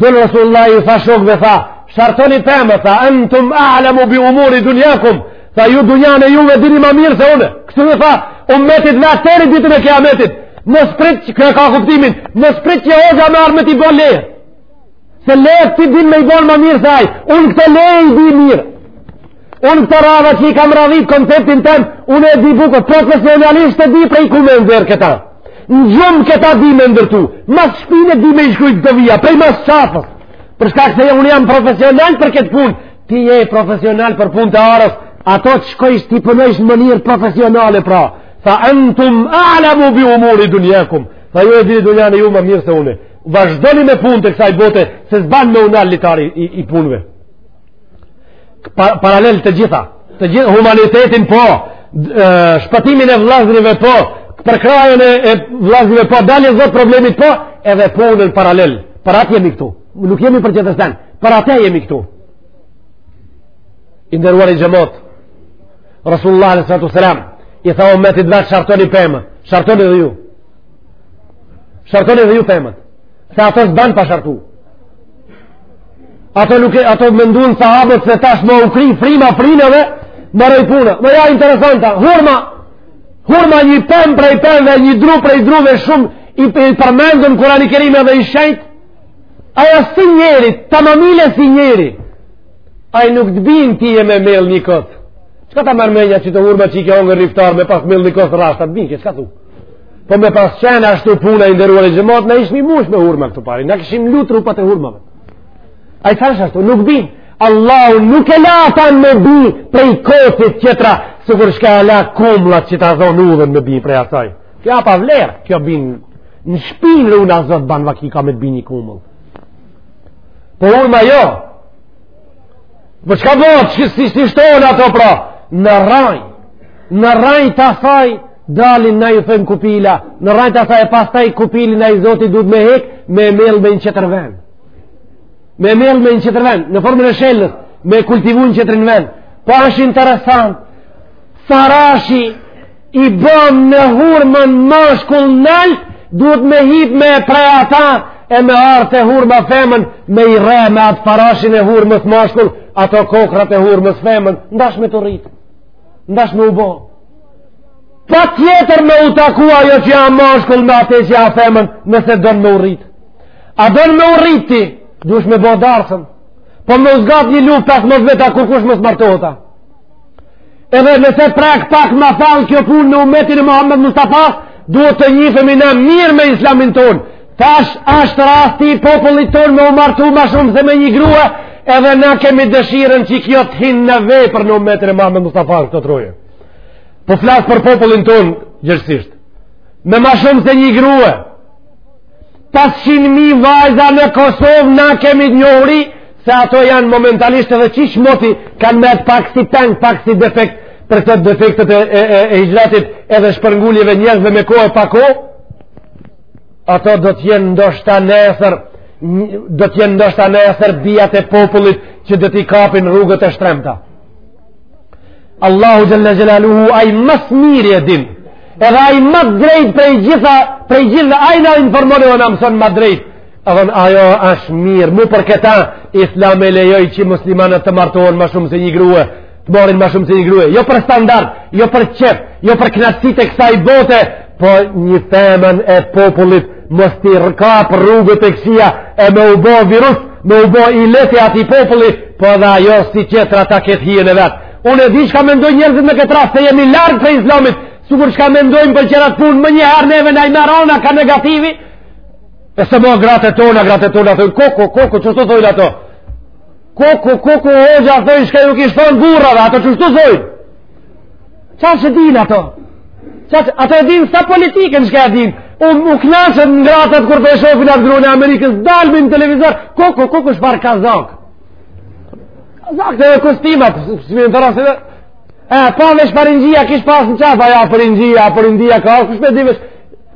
Thonë Rasulullah i tha shokve tha, shartoni pemët, tha, entum a'lamu bi umuri dunjakum, tha, ju dunjanë e juve e dini ma mirë se une. Kështu dhe tha, umetit dhe deri ditën e kijametit, mos prit, kjo e ka kuptimin, mos prit që hoxha me ardh me t'i bo lehe. Se lehe ti din me i bo ma mirë se ai, unë këto lehe i di mirë. Unë këta rada që i kam radhit konceptin tem, unë e di bukur, profesionalisht e di prej ku me nxjerrë këta. Në gjumë këta di me ndërtu, mas shpine di me ishkujt të vija, prej mas qafës. Për shkak se unë jam profesional për këtë punë, ti je profesional për punë të arës, ato të shkojsh t'i punojsh në mënirë profesionale pra. Tha entum alamu bi umuri dunjakum, tha ju e dini dunjanë ju më mirë se une. Vazhdoni me punë të kësaj bote, se s'ban me u nal litari i, i punëve. paralel të gjitha të gjithë humanitetin po shpëtimin e vllaznive po përkrahjen e vllaznive po dalje zot problemit po edhe punën paralel për atë jemi këtu nuk jemi për tjetër sen për atë jemi këtu i nderuari xhemat Rasulullah a.s. i tha umetit vet shartoni pemët shartoni dhe ju shartoni dhe ju pemët se ato s'bajnë pa shartu Ato nuk e ato menduan sahabët se tashmë u kry frima frinave, mbaroi puna. Më ja interesante, hurma. Hurma një pem prej pemëve dhe një dru prej druve shumë i, i përmendun në Kurani Kerim edhe i shenjtë. Ajo si njeri, taman bile si njeri. Ajo nuk të bin ti me e mjell njiktu. Çka ta merr menja që ato hurma që i ke hongër n'iftar me pas mjell njiktu rrashtë, ta të binë, që çka të binë? Po me pas qenë ashtu puna i nderuar xhemat, na ishim mush me hurma këtu pari, na kishim lutë rupat e hurmave. A i thash ashtu, nuk bin, Allahu nuk e la ata me bi prej kotit qetra, sikur shka e la kumlat që ta zonë udhën me bi prej asaj. Kjo pa vlerë, kjo bin në shpinë runa Zot ban vaki ka me të bi një kumëll. Po hurma jo, Po çka bëhet, ç'është ishte ato pra? Në rraj. Në rraj të asaj dalin na ju thojmë kupila në rrajt të saj e pastaj kupilin ai i zoti duhet me hek me mjell me ni qetër ven me mjell me ni qetër ven në formën e shellës me kultivu në qetër ven po është interesant farashi i bon në hurmën mashkull nalt duhet me hip me e pre ata e me ardh te hurma femën me i re me atë farashin e hurmës mashkull ato kokrrat e hurmës femën ndash me t'u rritë ndash me u bo Patjetër me u taku ajo që ja mashkull me ate që ja femën nëse don me u rritë. A don me u rritë ti, duhesh me bo darsmën. Po me u zgatë një luftë pas mos veta kurkush mos martohet a. Edhe nëse prek pak ma thellë kjo punë në umetin e Muhammed Mustafa, duhet të njifemi na mirë me islamin tonë. Tash ashtë rasti i popullit tonë me u martu ma shumë se me një grua, edhe na kemi dëshirën që kjo të hinë në vepër në umetin e Muhammed Mustafa në këto troje. Po flas për popullin tonë gjerësisht. Me ma shumë se një grua, 500.000 vajza në Kosovë na kemi njohuri se ato janë momentalisht edhe qish moti kanë metë pak si peng, pak si defekt për të defektet e, e, e, e hijratit edhe shpërnguljeve njerëzve me kohë e pa kohë ato do të jenë ndoshta nesër do të jenë ndoshta nesër bijat e popullit që do t'i kapin rrugët e shtremta Allahu xhele xhelaluhu ai ma s'miri e din edhe ai ma drejt prej gjitha prej gjithve ai na informon dhe na mëson ma drejt edhe ajo është mirë mu për këta islami e lejoi që muslimanët të martohen ma shumë se një grue të marrin ma shumë se një grue, jo për standard, jo për qef, jo për knaqësit e kësaj bote, po një femën e popullit mos t'i kap rrugët e kqija e me u bo virus, me u bo ilet i atij populli, po edhe ajo si qetra ta ketë hijen e vet. Unë e di shka mendojnë njerëzit në këtë rast, se jemi larg prej islamit, sikur shka mendojmë për qerat punë, menjëherë neve na i merr ana ka negativi, e se mo gratë e tona, gratë e tona, thujnë, kuku, kuku, qështu thujnë ato? Kuku, kuku, hoxha, thojnë shka ju kishte thonë burrave, ato qështu thojnë. Qa që dinë ato? Qa që, ato e dinë sa politikën shka e dinë? U, u knaqen gratë kur po e shofin atë grun e Amerikës, dalmi në televizor, kuku, kuku, shpar kazak. Kazak të dhe kostimat, së mi në të rrasë, e, pa me shpar ingjia, kishë pas në qafa, ja, për ingjia, për india, ka, kush me divesh,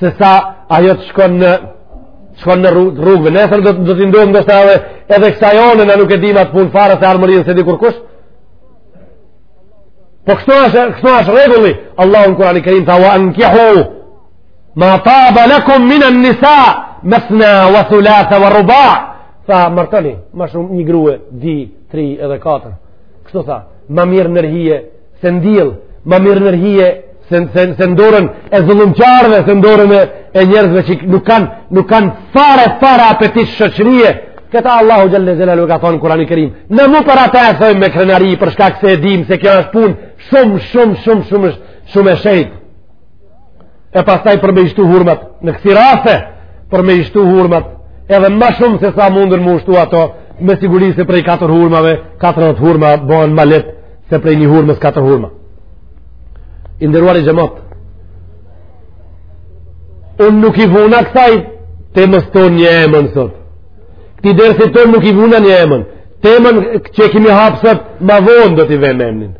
se sa ajo të shkon në shkon në rrugë e nesër do t'i ndodhë ndoshta edhe edhe kësaj jone na nuk e dim atë punë fare se ardhmërinë s'e di kurkush po kështu është kështu është rregulli Allah në Kurani Kerim tha wa ankihu ma taba lakum minen nisa methna wa thulatha wa ruba tha martoni ma shumë një grue dy tri edhe katër kështu tha ma mirë nër hije se ndil ma mirë nër hije se, se, se n'dorën e zullumqarëve se n'dorën e, e njerëzve që nuk kanë nuk kanë fare fare apetit shoqërie këta Allahu Xhelle Xhelaluhu ka thonë n'Kurani Kerim e mu për ata e thojmë me krenari për shkak se e dim se kjo është punë shumë shumë shumë shumë shumë e shejtë e pastaj për me i shtu hurmat në kësi raste për me i shtu hurmat edhe ma shumë se sa munden me u shtu ato me siguri se prej 4 hurmave 4 hurma bëhen ma lehtë se prej një hurmës katër hurma i nderuari xhemat unë nuk i vuna kësaj temës tonë një emën sot këtij dersit tonë nuk i vuna një emën temën që e kemi hapë sot ma vonë do t'i vem emnin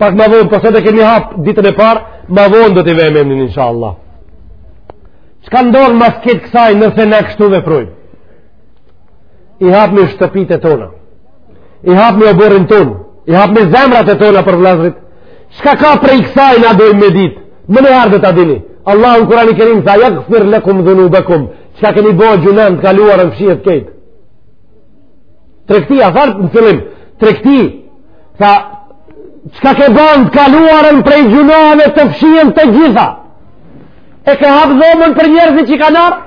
pak ma vonë po sot e kemi hapë ditën e parë ma vonë do t'i vem emnin insha Allah çka ndodh mas këtë kësaj nëse na kështu veprojmë i hapmi shtëpit e tona, i hapmi oborrin ton, i hapmi zemrat e tona për vllazrit, shka ka prej kësaj na dojmë me ditë, menjëherë do ta dini, Allah në Kurani Kerim, tha jagfir lekum dhunubekum, qka keni bo gjynah n'të kaluarën fshihet kejt. Tregti, a tha në fillim, tregti, tha qka ke bo në të kaluarën prej gjynaheve të fshihen të gjitha, e ke hapë dhomën për njerëzit që kanë ardhë,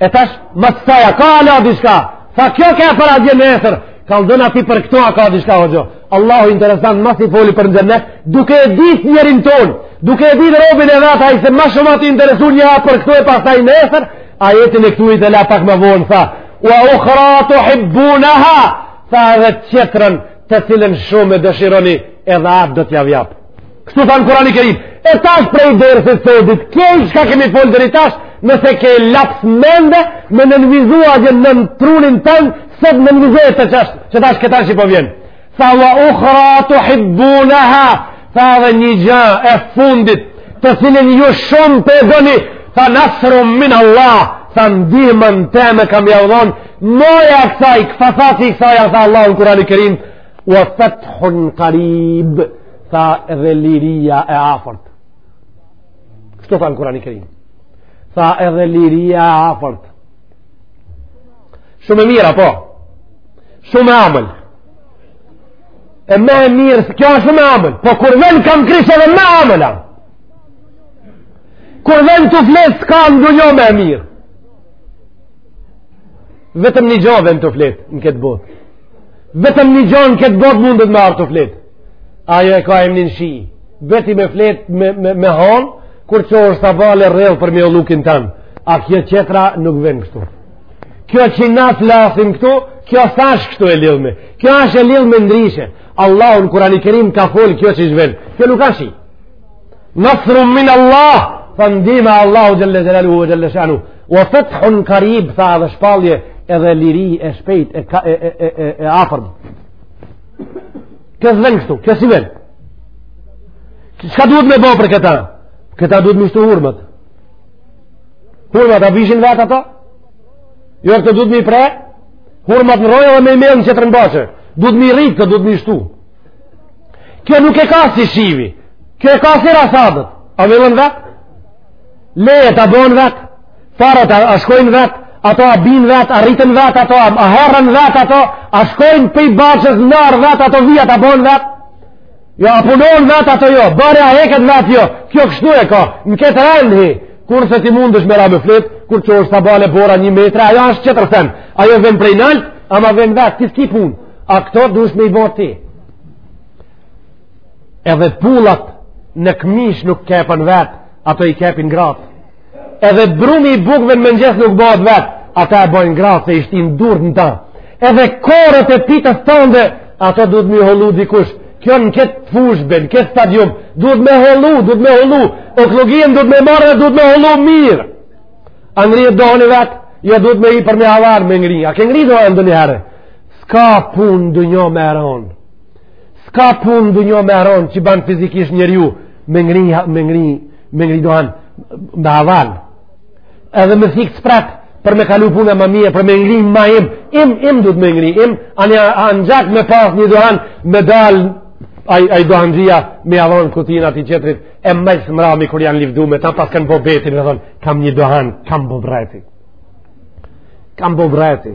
E tash, mas asaj, a ka ala dishka, tha kjo ka për atje nesër, kallxona ti për këtu a ka dishka, hoxho. Allahu interesant, masi foli për xhennet, duke e dit njeriun tonë, duke e dit robin e vet, ai se ma shumë atij i intereson ja për këtu e pastaj nesër, ajetin e këtu i të la pak më vonë, tha, wa ukhra tuhibbunaha, tha edhe tjetrën të cilën shumë e dëshironi, edhe atë do t'jav japë. Kështu tha në kurani kerim. E tash prej dersit sodit, krejt shka kemi folë deri tash, nëse ke laps mende, me nënvizua dhe në në trunin tënd, se të nënvizua të qashtë, që tash këta që po vjenë. Tha wa ukhra tuhibbunaha, tha dhe një gja e fundit, të cilën ju shumë po e doni, tha nasru min Allah, tha ndihmën teme kam me jav dhonë, moja kësaj, këfasati kësaj, tha Allah në kurani kerim, Wa fathun qarib, tha edhe liria e afërt. Kështu tha në Kurani Kerim. Tha edhe liria e afërt. Shumë e mirë po. Shumë amël. E më e mirë, kjo është shumë amël. Po kur vjen kamkryq edhe më amël. Kur vjen tu fletë s'ka ndonjë më e mirë. Vetëm një gjë vjen tu fletë në këtë botë. Vetëm një gjo në këtë botë mundet me ardhë tu fletë. Ajo e ka emnin shi. Veti me fletë me, me, me hanë, kur çohesh të valë e rrëllë përmi ollukin tand. A kjo qetra nuk vjen kështu. Kjo që na flasim këtu, kjo s'asht kështu e lidhme. Kjo është e lidhme ndryshe. Allahu në kurani kerim ka folë kjo qysh vjen. Kjo nuk asht shi. Nasrun min Allah, tha ndihma e Allahut xhele xhelaluhu, xhele shanuhu. Wa fathun qarib tha dhe shpallje edhe liri e shpejt e ka, e e e e afërm. Kë vjen këtu? Kjo si vjen? Çka duhet me bo për këtë? Këta duhet me shtu hurmët. Hurmët, a vishin vetë ato? Jo, këtë duhet me i pre? Hurmët në rojë dhe me i melën që të rëmbashë. Duhet me i rritë, këtë duhet me shtu. Kjo nuk e ka si shivi. Kjo e ka si rasadët. A mjellen vetë? Lejat a bohen vetë, farat a shkojnë vetë, ato a binë vetë, a rriten vetë, ato a herren vetë, ato a shkojnë pej bahçes në arë vetë, ato vijat a bohen vetë, jo a punohen vetë, ato jo, bari a heket vetë, jo, kjo kështu e ka, në këtë rend hin, kurse ti mundesh me ra me fletë, kur çohesh ta ba le bora një metër, ajo është qetër sen, ajo vjen prej nalt, ama vjen vetë, ti s'ki punë, a këto duhesh me i bo ti. edhe pullat në këmishë nuk kepen vet ato i kepin grat edhe brumi i bukve në mëngjes nuk bëhet vet ata e bojnë grat se i shtin durt në ta edhe korët e pites tënde ato duhet me i hollu dikush kjo në këtë fushë bje, në këtë stadium duhet me hollu, duhet me hollu okllagien duhet me marrë duhet me hollu mirë a ngrihet dohani vet jo duhet me i për me avar me ngri a ke ngri dohan ndonjëherë s'ka punë ndonjë më e ronë S'ka punë n'dynja ma e ron që ban fizikisht njeri ju me gri, me gri, me gri duhan me havan. Edhe me thikë të prehtë për me kalu puna më mirë, për me gri ma im, im, im duhet me gri, im, anë anë gjak me pas një duhan me dal ai ai duhanxhia me ja bo kutinë aty çetrit e më s'mrami kur janë lëvdu me ta pas kanë bobetin e thon kam një duhan kam bobreti kam bobreti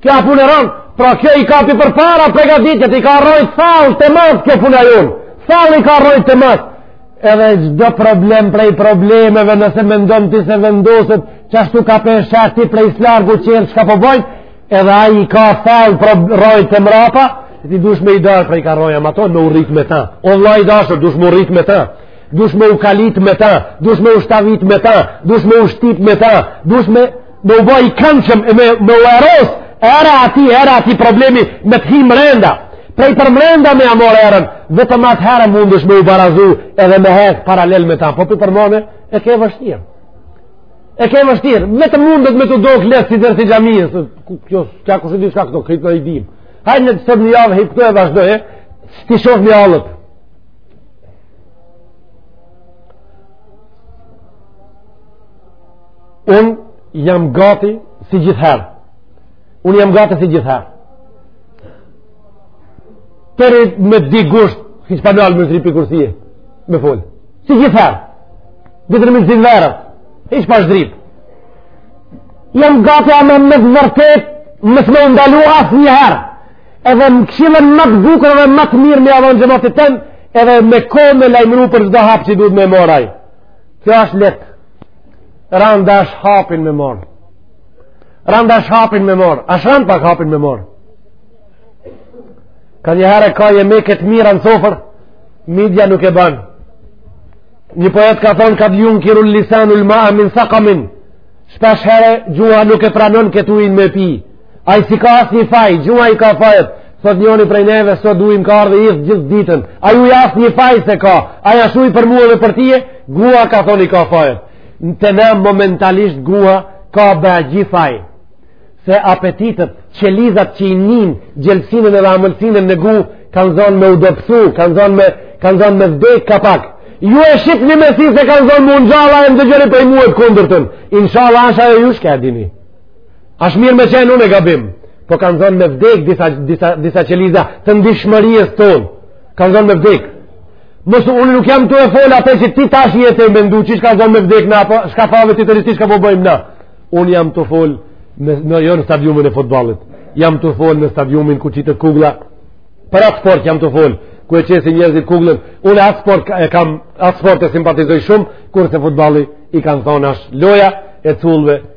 Kjo punë e rëndë, pra kjo i ka përpara pregatitjet, i ka rrojtë fellë të mëtë kjo punë e jonë. Fellë i ka rrojtë të mëtë. Edhe çdo problem prej problemeve nëse mendon ti se vendoset që ashtu ka për shati prej slargu qenë që ka po bojnë, edhe ai ka fellë për rrojtë të mrapa, ti dush me i da prej ka rroja ma tonë me u rritë me ta. O vlla i dashur, dush me u rritë me ta. Dush me u kalitë me ta. Dush me u stërvitë me ta. Dush me u shtitë me ta. Dush me... me u bë i këndshëm e me me ueros era e atij era e atij problemi me të hi mrenda prej përmrenda me ja morë erën vetëm atëherë mundësh me u barazu edhe me hek paralel me ta po për përmone e ke vështirë e ke vështirë vetëm mundet me t'u dokë lehtë si dërë si xhamisë kjo s'ka kush s'di shka këto krejt ne i dim hajnë në të sëtë një javë hejtë këtë e vazhdoj e s'ti shof një alët Unë jam gati si gjithëherë. Unë jam gati si gjithëherë. Për me di gusht, hiç pa dalë me tri pikursie, me fol. Si gjithëherë. Gjithë me zin verë. Hiç pa zhrip. Jam gati a me me vërtet, më s'më ndalu asnjëherë. Edhe me këshillë më të bukur dhe më të mirë me ja bo xhematit tën, edhe me kohë me lajmëru për çdo hap që duhet me morë ai. Kjo është lehtë. Randë është hapin me morë. Randë është hapin me morë. Asht randë pak hapin me morë. Kanjëherë ka jemek të mirë në sofër, midja nuk e ban. Një poet ka thonë kad junkirul lisanu l-maa min sakamin. Shpeshherë gjuha nuk e pranon kët ujin me pi. Uji s'i ka asnjë faj, gjuha i ka fajet. Sot njëri prej neve sot duim ka ardhur i gjithë ditën. Ai uj asnjë faj s'e ka. Ai asht uj për mua dhe për ty, guha ka thon i ka fajet. Në të na momentalisht guha ka bë gjithë faj. Se apetitet, qelizat që i nin njelmsinën dhe amëlsinën në guhë kanë zonë me u dobsu, kanë zonë me kanë zonë me vdek ka pak. Ju e shit një mesi se kanë zonë mund gjalla e më dëgjëri për i muet kundërtën. Inshallah asha e ju shka dini. Ashtë mirë me qenë unë në gabim, po kanë zonë me vdekë disa, disa, disa qeliza të ndjeshmërisë tonë, kanë zonë me vdekë. Se unë nuk jam tu e folë atë që ti tash je tu e mendu, që kanë zonë me vdekë në, apo, shka fave të të rrisë, shka po bëjmë na. Unë jam tu folë në, në, jo në stadiumin e futbollit, jam tu folë në stadiumin ku qitet kugla, për atë sport jam tu folë, ku e qesin njerëzit kuglën, unë atë sport e kam, atë sport e simpatizoj shumë, kurse futbolli i kanë thonë ashtë loja e cullëve,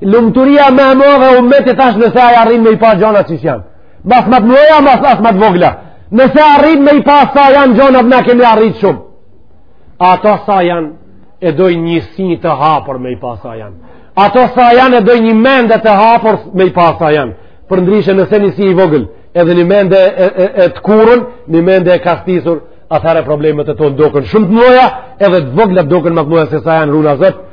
Lumturia ma e modhe u me tash nëse ai arrin me i pa gjonat qysh janë. As ma t'mdhaja, as as ma t'vogla. Nëse arrin me i pa sa janë gjonat dhe na kemi arritë shumë. Ato sa janë e dojnë një sy të hapët me i pa sa janë. Ato sa janë e dojnë një mende të hapët me i pa sa janë. Përndryshe nëse një sy i vogël, edhe një mende e, e, e tkurrën, një mende e kastisun, atëherë problemet tona doken shumë të mdhaja, edhe të voglat doken ma të mdhaja se sa janë runa Zot,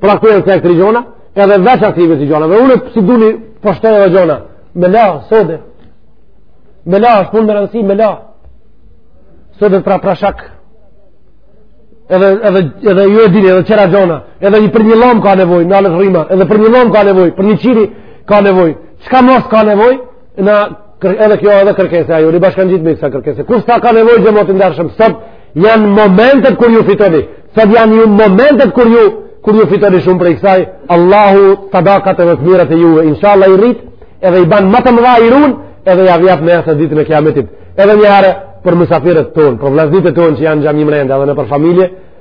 pra këto elektrike gjona, edhe veç aktive të gjona. Dhe unë si duni, po shtoj edhe gjona. Me la, sodet. Me la, është punë me rëndësi, me la. Sodet pra prashak. Edhe, edhe, edhe ju e dini, edhe tjera gjona. Edhe një për një llamë ka nevoj, u nalët rryma. Edhe për një llamë ka nevoj, për një qiri ka nevoj. Çka mos ka nevoj? Na edhe kjo edhe kërkesë ajo iu bashkangjitet me kësaj kërkese. Kur sa ka nevojë xhemat i ndershëm sot janë momentet kur ju fitoni. Sot janë ju momentet kur ju kur ju fitoni shumë prej kësaj. Allahu sadakat edhe të mirat e juve. Inshallah i rrit edhe i ban më të mëdha i run edhe jav jap në atë ditën e kiametit. Edhe një herë për mysafirët tonë, për vllaznit tonë që janë xhami mrendë edhe ne për familje,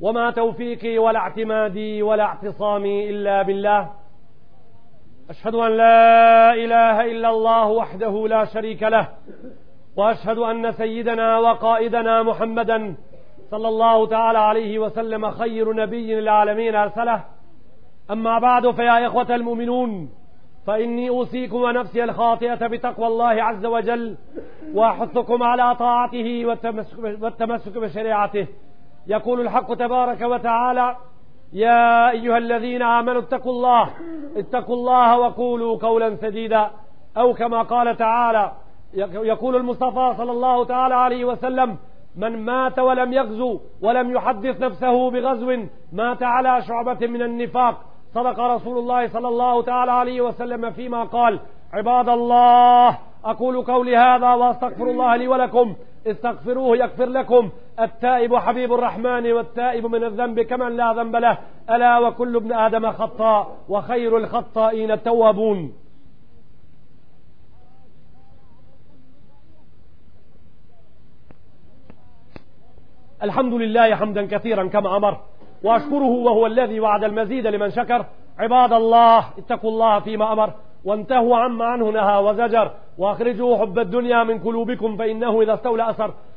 وما توفيقي ولا اعتمادي ولا اعتصامي إلا بالله أشهد أن لا إله إلا الله وحده لا شريك له وأشهد أن سيدنا وقائدنا محمدا صلى الله تعالى عليه وسلم خير نبي للعالمين أرسله أما بعد فيا إخوة المؤمنون فإني أوصيكم ونفسي الخاطئة بتقوى الله عز وجل وأحثكم على طاعته والتمسك, والتمسك بشريعته يقول الحق تبارك وتعالى يا أيها الذين آمنوا اتقوا الله اتقوا الله وقولوا قولا سديدا أو كما قال تعالى يقول المصطفى صلى الله تعالى عليه وسلم من مات ولم يغزو ولم يحدث نفسه بغزو مات على شعبة من النفاق صدق رسول الله صلى الله تعالى عليه وسلم فيما قال عباد الله أقول قولي هذا وأستغفر الله لي ولكم استغفروه يغفر لكم التائب حبيب الرحمن والتائب من الذنب كمن لا ذنب له ألا وكل ابن آدم خطاء وخير الخطائين التوابون الحمد لله حمدا كثيرا كما أمر وأشكره وهو الذي وعد المزيد لمن شكر عباد الله اتقوا الله فيما أمر وانتهوا عما عنه نهى وزجر وأخرجوا حب الدنيا من قلوبكم فإنه إذا استولى أثر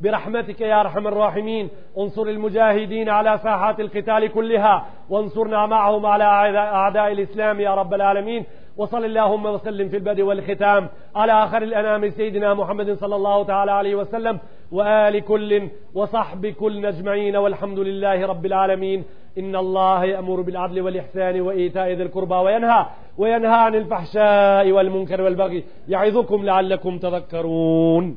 برحمتك يا أرحم الراحمين انصر المجاهدين على ساحات القتال كلها وانصرنا معهم على أعداء الإسلام يا رب العالمين وصل اللهم وسلم في البدء والختام على آخر الأنام سيدنا محمد صلى الله تعالى عليه وسلم وآل كل وصحب كل أجمعين والحمد لله رب العالمين إن الله يأمر بالعدل والإحسان وإيتاء ذي القربى وينهى وينهى عن الفحشاء والمنكر والبغي يعظكم لعلكم تذكرون